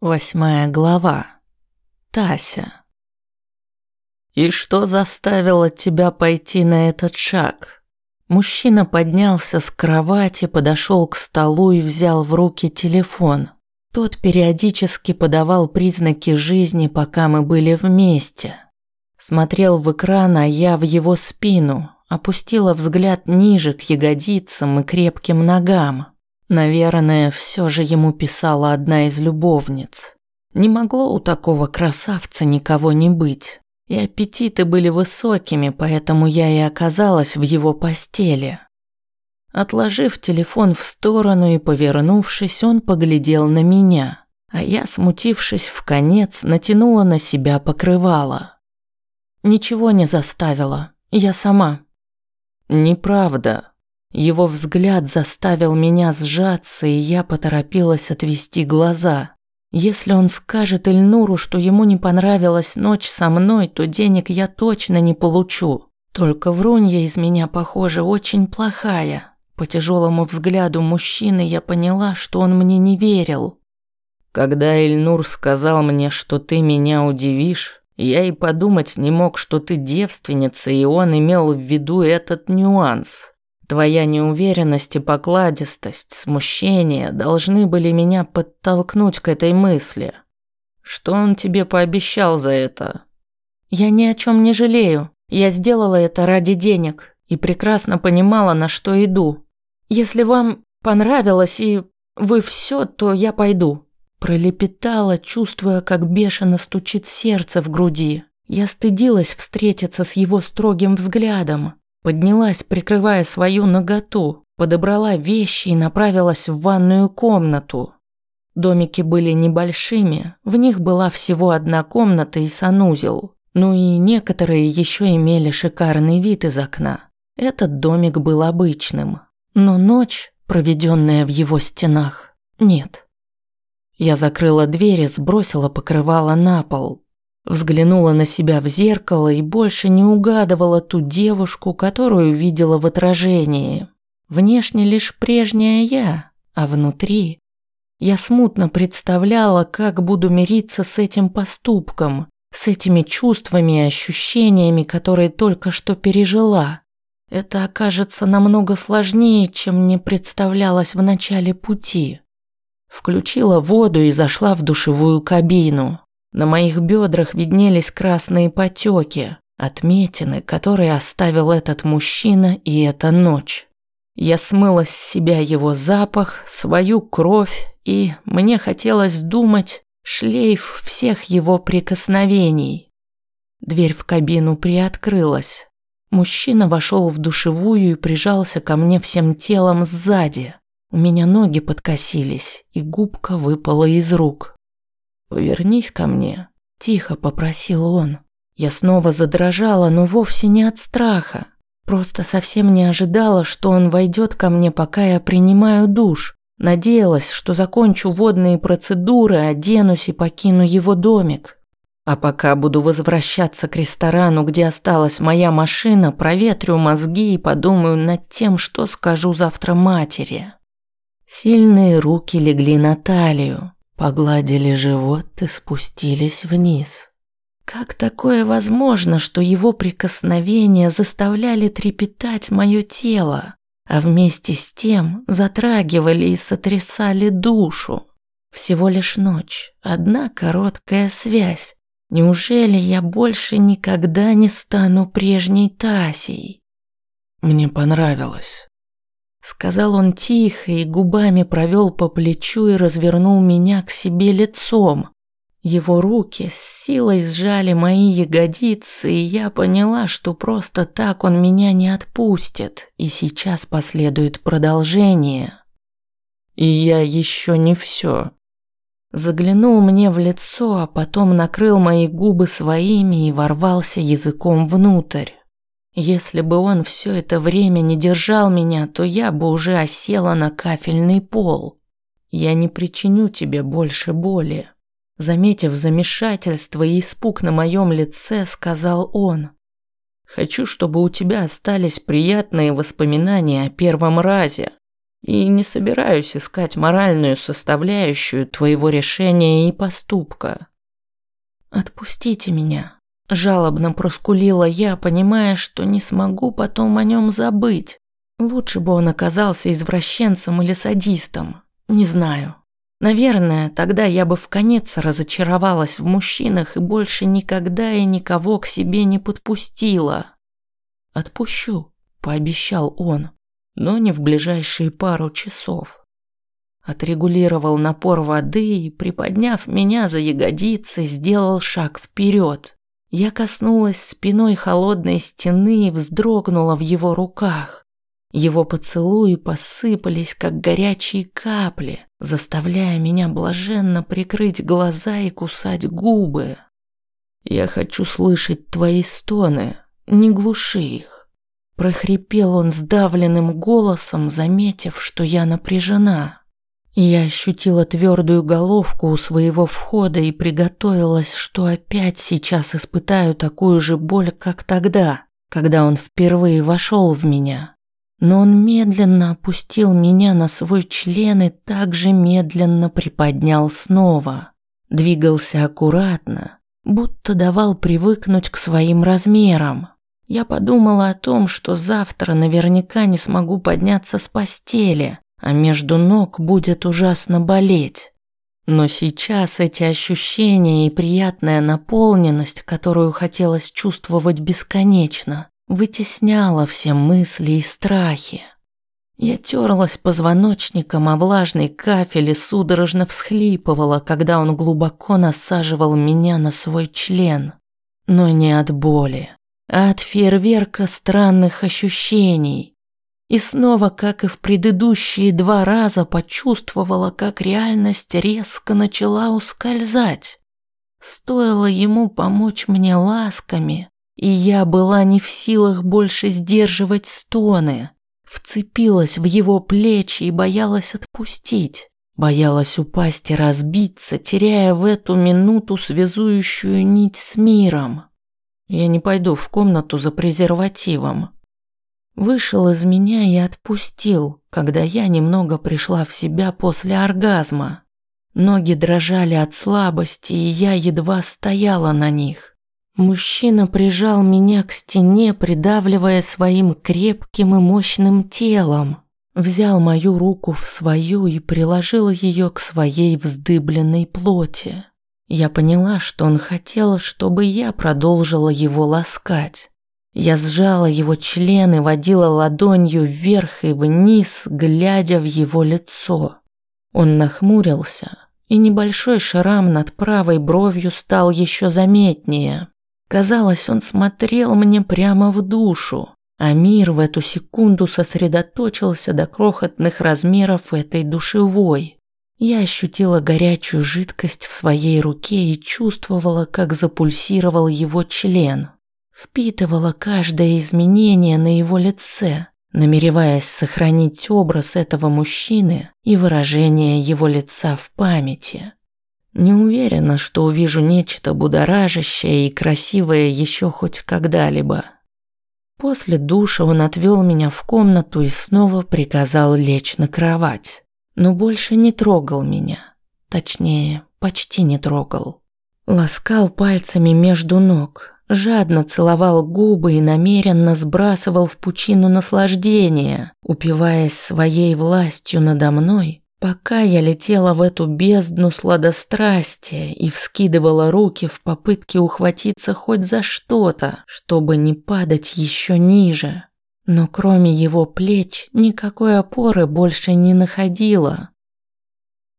Восьмая глава. Тася. «И что заставило тебя пойти на этот шаг?» Мужчина поднялся с кровати, подошел к столу и взял в руки телефон. Тот периодически подавал признаки жизни, пока мы были вместе. Смотрел в экран, а я в его спину, опустила взгляд ниже к ягодицам и крепким ногам. Наверное, все же ему писала одна из любовниц. Не могло у такого красавца никого не быть. И аппетиты были высокими, поэтому я и оказалась в его постели. Отложив телефон в сторону и повернувшись, он поглядел на меня, а я, смутившись в конец, натянула на себя покрывало. Ничего не заставила, я сама. Неправда, его взгляд заставил меня сжаться, и я поторопилась отвести глаза. Если он скажет Эльнуру, что ему не понравилась ночь со мной, то денег я точно не получу. Только врунья из меня, похоже, очень плохая. По тяжелому взгляду мужчины я поняла, что он мне не верил. Когда Эльнур сказал мне, что ты меня удивишь, я и подумать не мог, что ты девственница, и он имел в виду этот нюанс. Твоя неуверенность и покладистость, смущение должны были меня подтолкнуть к этой мысли. Что он тебе пообещал за это? Я ни о чем не жалею. Я сделала это ради денег и прекрасно понимала, на что иду. Если вам понравилось и вы все, то я пойду. Пролепетала, чувствуя, как бешено стучит сердце в груди. Я стыдилась встретиться с его строгим взглядом. Поднялась, прикрывая свою наготу, подобрала вещи и направилась в ванную комнату. Домики были небольшими, в них была всего одна комната и санузел. Ну и некоторые еще имели шикарный вид из окна. Этот домик был обычным, но ночь, проведенная в его стенах, нет. Я закрыла дверь и сбросила покрывало на пол. Взглянула на себя в зеркало и больше не угадывала ту девушку, которую видела в отражении. Внешне лишь прежняя я, а внутри... Я смутно представляла, как буду мириться с этим поступком, с этими чувствами и ощущениями, которые только что пережила. Это окажется намного сложнее, чем мне представлялось в начале пути. Включила воду и зашла в душевую кабину. На моих бедрах виднелись красные потеки, отметины, которые оставил этот мужчина и эта ночь. Я смыла с себя его запах, свою кровь, и мне хотелось думать шлейф всех его прикосновений. Дверь в кабину приоткрылась. Мужчина вошел в душевую и прижался ко мне всем телом сзади. У меня ноги подкосились, и губка выпала из рук. «Повернись ко мне», – тихо попросил он. Я снова задрожала, но вовсе не от страха. Просто совсем не ожидала, что он войдет ко мне, пока я принимаю душ. Надеялась, что закончу водные процедуры, оденусь и покину его домик. А пока буду возвращаться к ресторану, где осталась моя машина, проветрю мозги и подумаю над тем, что скажу завтра матери. Сильные руки легли на талию. Погладили живот и спустились вниз. Как такое возможно, что его прикосновения заставляли трепетать мое тело, а вместе с тем затрагивали и сотрясали душу? Всего лишь ночь, одна короткая связь. Неужели я больше никогда не стану прежней Тасей? Мне понравилось. Сказал он тихо и губами провел по плечу и развернул меня к себе лицом. Его руки с силой сжали мои ягодицы, и я поняла, что просто так он меня не отпустит, и сейчас последует продолжение. И я еще не все. Заглянул мне в лицо, а потом накрыл мои губы своими и ворвался языком внутрь. Если бы он все это время не держал меня, то я бы уже осела на кафельный пол. Я не причиню тебе больше боли. Заметив замешательство и испуг на моем лице, сказал он. Хочу, чтобы у тебя остались приятные воспоминания о первом разе. и не собираюсь искать моральную составляющую твоего решения и поступка. Отпустите меня, жалобно проскулила я, понимая, что не смогу потом о нем забыть. Лучше бы он оказался извращенцем или садистом, не знаю. Наверное, тогда я бы в конец разочаровалась в мужчинах и больше никогда и никого к себе не подпустила. Отпущу, пообещал он, но не в ближайшие пару часов. Отрегулировал напор воды и, приподняв меня за ягодицы, сделал шаг вперед. Я коснулась спиной холодной стены и вздрогнула в его руках. Его поцелуи посыпались, как горячие капли, заставляя меня блаженно прикрыть глаза и кусать губы. «Я хочу слышать твои стоны, не глуши их», – прохрипел он сдавленным голосом, заметив, что я напряжена. Я ощутила твердую головку у своего входа и приготовилась, что опять сейчас испытаю такую же боль, как тогда, когда он впервые вошел в меня но он медленно опустил меня на свой член и также медленно приподнял снова. Двигался аккуратно, будто давал привыкнуть к своим размерам. Я подумала о том, что завтра наверняка не смогу подняться с постели, а между ног будет ужасно болеть. Но сейчас эти ощущения и приятная наполненность, которую хотелось чувствовать бесконечно, вытесняла все мысли и страхи. Я терлась позвоночником, а влажный кафель и судорожно всхлипывала, когда он глубоко насаживал меня на свой член. Но не от боли, а от фейерверка странных ощущений. И снова, как и в предыдущие два раза, почувствовала, как реальность резко начала ускользать. Стоило ему помочь мне ласками, и я была не в силах больше сдерживать стоны. Вцепилась в его плечи и боялась отпустить. Боялась упасть и разбиться, теряя в эту минуту связующую нить с миром. Я не пойду в комнату за презервативом. Вышел из меня и отпустил, когда я немного пришла в себя после оргазма. Ноги дрожали от слабости, и я едва стояла на них. Мужчина прижал меня к стене, придавливая своим крепким и мощным телом. Взял мою руку в свою и приложил ее к своей вздыбленной плоти. Я поняла, что он хотел, чтобы я продолжила его ласкать. Я сжала его член и водила ладонью вверх и вниз, глядя в его лицо. Он нахмурился, и небольшой шрам над правой бровью стал еще заметнее. Казалось, он смотрел мне прямо в душу, а мир в эту секунду сосредоточился до крохотных размеров этой душевой. Я ощутила горячую жидкость в своей руке и чувствовала, как запульсировал его член. Впитывала каждое изменение на его лице, намереваясь сохранить образ этого мужчины и выражение его лица в памяти. Не уверена, что увижу нечто будоражащее и красивое еще хоть когда-либо. После душа он отвел меня в комнату и снова приказал лечь на кровать, но больше не трогал меня. Точнее, почти не трогал. Ласкал пальцами между ног, жадно целовал губы и намеренно сбрасывал в пучину наслаждения, упиваясь своей властью надо мной Пока я летела в эту бездну сладострастия и вскидывала руки в попытке ухватиться хоть за что-то, чтобы не падать еще ниже. Но кроме его плеч никакой опоры больше не находила.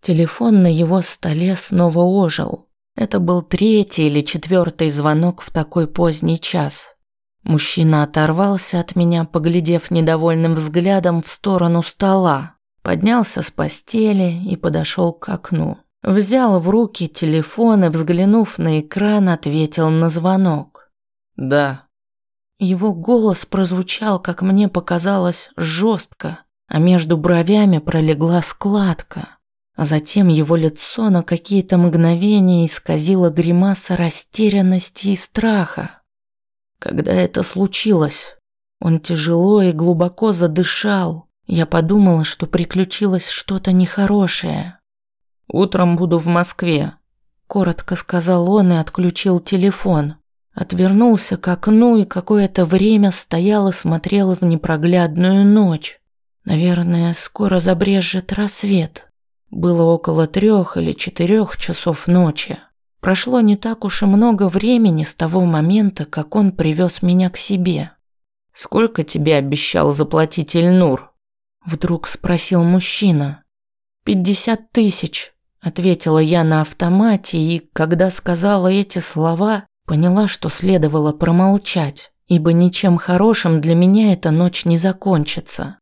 Телефон на его столе снова ожил. Это был третий или четвертый звонок в такой поздний час. Мужчина оторвался от меня, поглядев недовольным взглядом в сторону стола. Поднялся с постели и подошел к окну. Взял в руки телефон и, взглянув на экран, ответил на звонок. «Да». Его голос прозвучал, как мне показалось, жестко, а между бровями пролегла складка. А затем его лицо на какие-то мгновения исказило гримаса растерянности и страха. Когда это случилось, он тяжело и глубоко задышал, Я подумала, что приключилось что-то нехорошее. «Утром буду в Москве», – коротко сказал он и отключил телефон. Отвернулся к окну и какое-то время стоял и смотрел в непроглядную ночь. Наверное, скоро забрежет рассвет. Было около трех или четырех часов ночи. Прошло не так уж и много времени с того момента, как он привез меня к себе. «Сколько тебе обещал заплатить Ильнур?» Вдруг спросил мужчина. «Пятьдесят тысяч», – ответила я на автомате, и, когда сказала эти слова, поняла, что следовало промолчать, ибо ничем хорошим для меня эта ночь не закончится.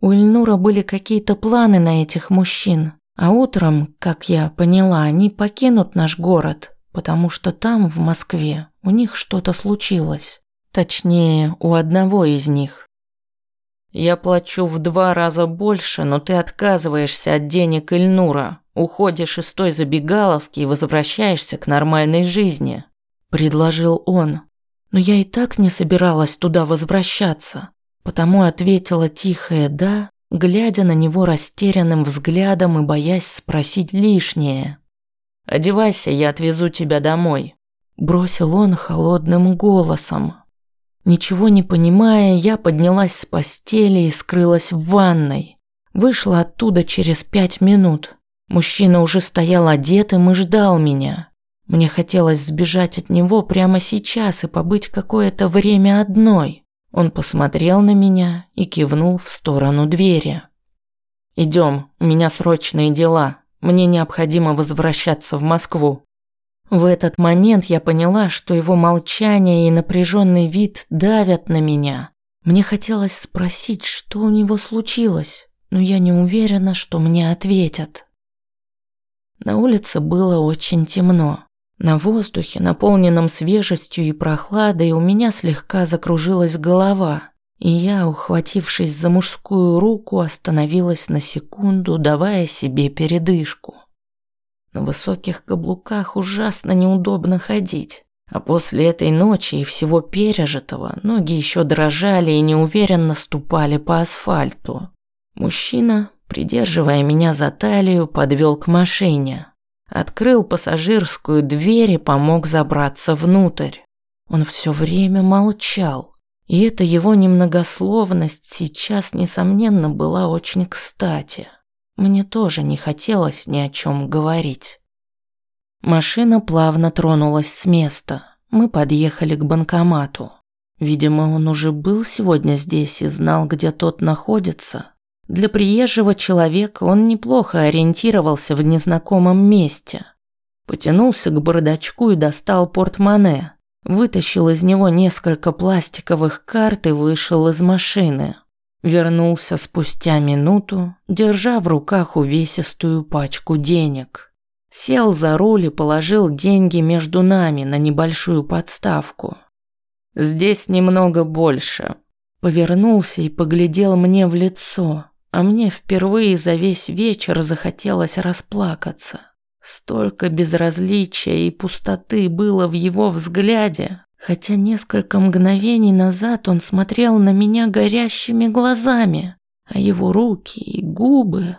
У Ильнура были какие-то планы на этих мужчин, а утром, как я поняла, они покинут наш город, потому что там, в Москве, у них что-то случилось. Точнее, у одного из них. Я плачу в два раза больше, но ты отказываешься от денег Ильнура, уходишь из той забегаловки и возвращаешься к нормальной жизни, предложил он. Но я и так не собиралась туда возвращаться, потому ответила тихое да, глядя на него растерянным взглядом и боясь спросить лишнее. Одевайся, я отвезу тебя домой, бросил он холодным голосом. Ничего не понимая, я поднялась с постели и скрылась в ванной. Вышла оттуда через пять минут. Мужчина уже стоял одетым и ждал меня. Мне хотелось сбежать от него прямо сейчас и побыть какое-то время одной. Он посмотрел на меня и кивнул в сторону двери. «Идем, у меня срочные дела. Мне необходимо возвращаться в Москву». В этот момент я поняла, что его молчание и напряженный вид давят на меня. Мне хотелось спросить, что у него случилось, но я не уверена, что мне ответят. На улице было очень темно. На воздухе, наполненном свежестью и прохладой, у меня слегка закружилась голова, и я, ухватившись за мужскую руку, остановилась на секунду, давая себе передышку. На высоких каблуках ужасно неудобно ходить. А после этой ночи и всего пережитого ноги еще дрожали и неуверенно ступали по асфальту. Мужчина, придерживая меня за талию, подвел к машине. Открыл пассажирскую дверь и помог забраться внутрь. Он все время молчал. И эта его немногословность сейчас, несомненно, была очень кстати. Мне тоже не хотелось ни о чем говорить. Машина плавно тронулась с места. Мы подъехали к банкомату. Видимо, он уже был сегодня здесь и знал, где тот находится. Для приезжего человека он неплохо ориентировался в незнакомом месте. Потянулся к бардачку и достал портмоне. Вытащил из него несколько пластиковых карт и вышел из машины. Вернулся спустя минуту, держа в руках увесистую пачку денег. Сел за руль и положил деньги между нами на небольшую подставку. «Здесь немного больше». Повернулся и поглядел мне в лицо, а мне впервые за весь вечер захотелось расплакаться. Столько безразличия и пустоты было в его взгляде, хотя несколько мгновений назад он смотрел на меня горящими глазами, а его руки и губы...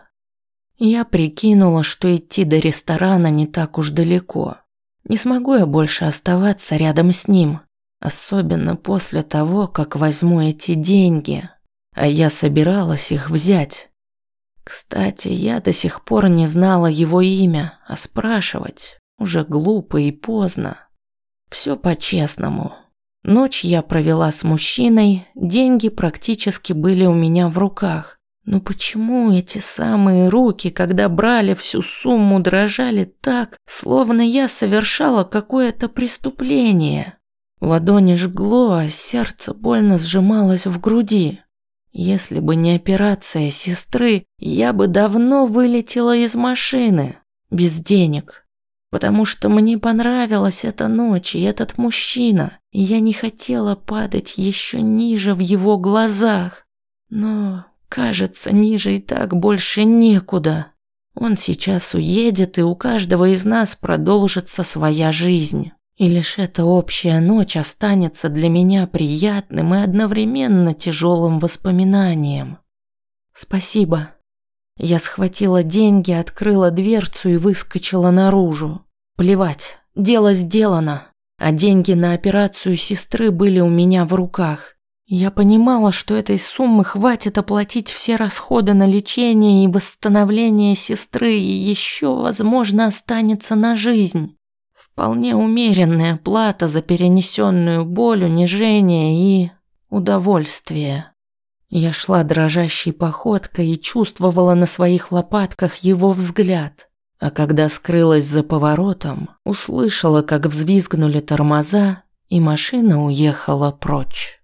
Я прикинула, что идти до ресторана не так уж далеко. Не смогу я больше оставаться рядом с ним, особенно после того, как возьму эти деньги. А я собиралась их взять. Кстати, я до сих пор не знала его имя, а спрашивать уже глупо и поздно. Все по-честному. Ночь я провела с мужчиной, деньги практически были у меня в руках. Но почему эти самые руки, когда брали всю сумму, дрожали так, словно я совершала какое-то преступление? Ладони жгло, а сердце больно сжималось в груди. Если бы не операция сестры, я бы давно вылетела из машины, без денег, потому что мне понравилась эта ночь и этот мужчина, и я не хотела падать еще ниже в его глазах. Но, кажется, ниже и так больше некуда. Он сейчас уедет, и у каждого из нас продолжится своя жизнь. И лишь эта общая ночь останется для меня приятным и одновременно тяжелым воспоминанием. Спасибо. Я схватила деньги, открыла дверцу и выскочила наружу. Плевать, дело сделано, а деньги на операцию сестры были у меня в руках. Я понимала, что этой суммы хватит оплатить все расходы на лечение и восстановление сестры, и еще, возможно, останется на жизнь. Вполне умеренная плата за перенесенную боль, унижение и удовольствие. Я шла дрожащей походкой и чувствовала на своих лопатках его взгляд. А когда скрылась за поворотом, услышала, как взвизгнули тормоза, и машина уехала прочь.